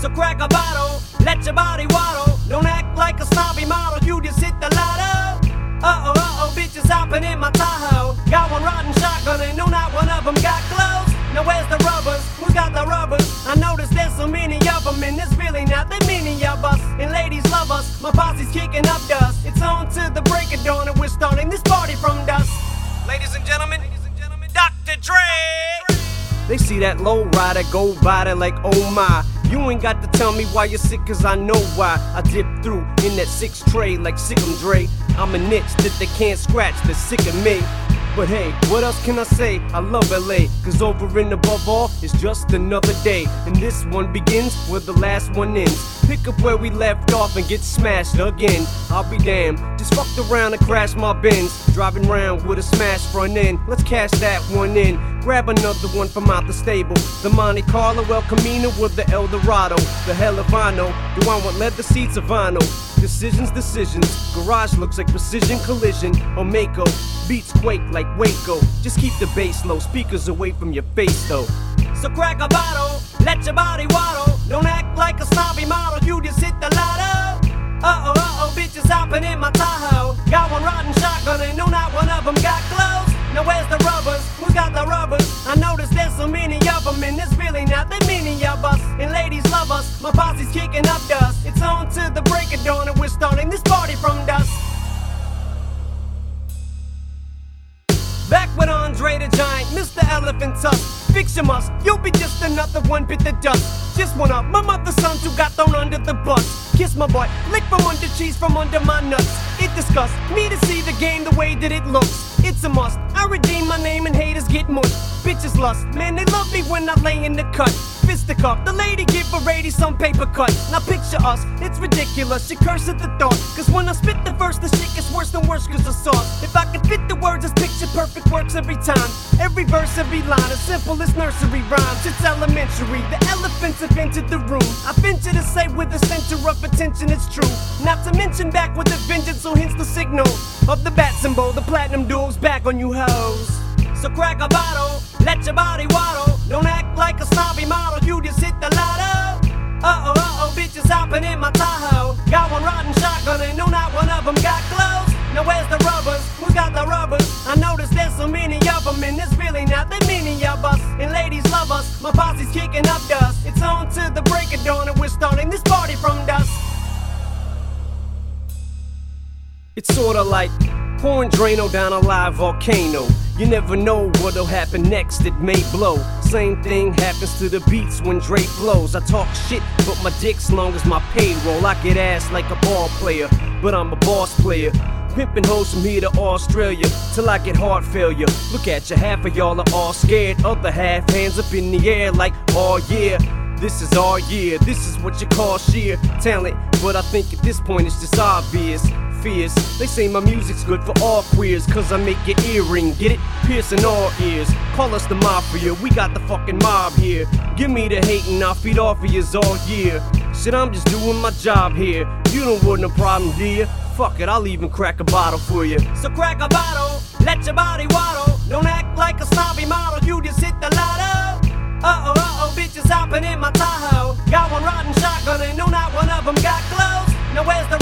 So crack a bottle, let your body waddle. Don't act like a snobby model, you just hit the lotto. Uh oh, uh oh, bitches hopping in my Tahoe. Got one rotten shotgun and no, not one of them got clothes. Now where's the rubbers? Who's got the rubbers? I noticed there's so many of them and there's really not that many of us. And ladies love us, my posse's kicking up dust. It's on to the break of dawn and we're starting this party from dusk. Ladies and gentlemen, Dr. Dre. They see that low rider go by there like, oh my. You ain't got to tell me why you're sick, cause I know why. I dip through in that six tray like Sick'em Dre. I'm a niche that they can't scratch, they're sick of me. But hey, what else can I say? I love LA, cause over and above all, it's just another day. And this one begins where the last one ends. Pick up where we left off and get smashed again. I'll be damned. Just fucked around and crashed my Benz. Driving around with a smash front end. Let's cash that one in. Grab another one from out the stable. The Monte Carlo, El Camino with the El Dorado. The hell if I know. Do I want leather seats or vinyl? Decisions, decisions. Garage looks like precision collision. Or Maaco. Beats quake like Waco. Just keep the bass low. Speakers away from your face though. So crack a bottle, let your body waddle. Don't act like a snobby model, you just hit the lotto. Uh oh, uh oh, bitches hopping in my Tahoe. Got one rotten shotgun and no, not one of them got clothes. Now where's the rubbers? Got the rubbers? I noticed there's so many of them and there's really not that many of us. And ladies love us, my posse's kicking up dust. It's on to the break of dawn and we're starting this party from dusk. Back with Andre the Giant, Mr. Elephant Tusk. Fix your must, you'll be just another one bit the dust. Just one up, my mother's sons who got thrown under the bus. Kiss my butt, lick from under cheese from under my nuts. It disgusts me to see the game the way that it looks. It's a must, I redeem my name and haters get mushed. Bitches lust, man, they love me when I lay in the cut. Fisticuff, the lady give a lady some paper cut. Now picture us, it's ridiculous, she curse at the thought. Cause when I spit the verse, the shit gets worse than worse cause of sauce. If I could fit the words picture perfect works every time. Every verse, every line, as simple as nursery rhymes. It's elementary, the elephants have entered the room. I venture to say with the center of attention, it's true. Not to mention back with a vengeance, so hence the signal of the bat symbol, the platinum duel's back on you hoes. So crack a bottle, let your body waddle. Don't act like a snobby model, you just hit the lotto. Uh oh, uh oh, bitches hopping in my Tahoe. Got one rotten shotgun and no, not one of them got clothes. Now where's the rubbers? My posse's kicking up dust. It's on to the break of dawn and we're starting this party from dust. It's sorta like pouring Drano down a live volcano. You never know what'll happen next, it may blow. Same thing happens to the beats when Dre blows. I talk shit, but my dick's long as my payroll. I get ass like a ball player, but I'm a boss player. Pimpin' hoes from here to Australia till I get heart failure. Look at you, half of y'all are all scared. Other half hands up in the air like, oh yeah. This is our year, this is what you call sheer talent. But I think at this point it's just obvious. Fears. They say my music's good for all queers, cause I make your earring, get it? Piercing all ears. Call us the mafia, we got the fucking mob here. Give me the hate and I'll feed off of yours all year. Shit, I'm just doing my job here. You don't want no problem, ya? Fuck it, I'll even crack a bottle for you. So crack a bottle, let your body waddle. Don't act like a snobby model, you just hit the lotto. Uh oh, uh oh, bitches hopping in my Tahoe. Got one rotten shotgun and no, not one of them got clothes. Now where's the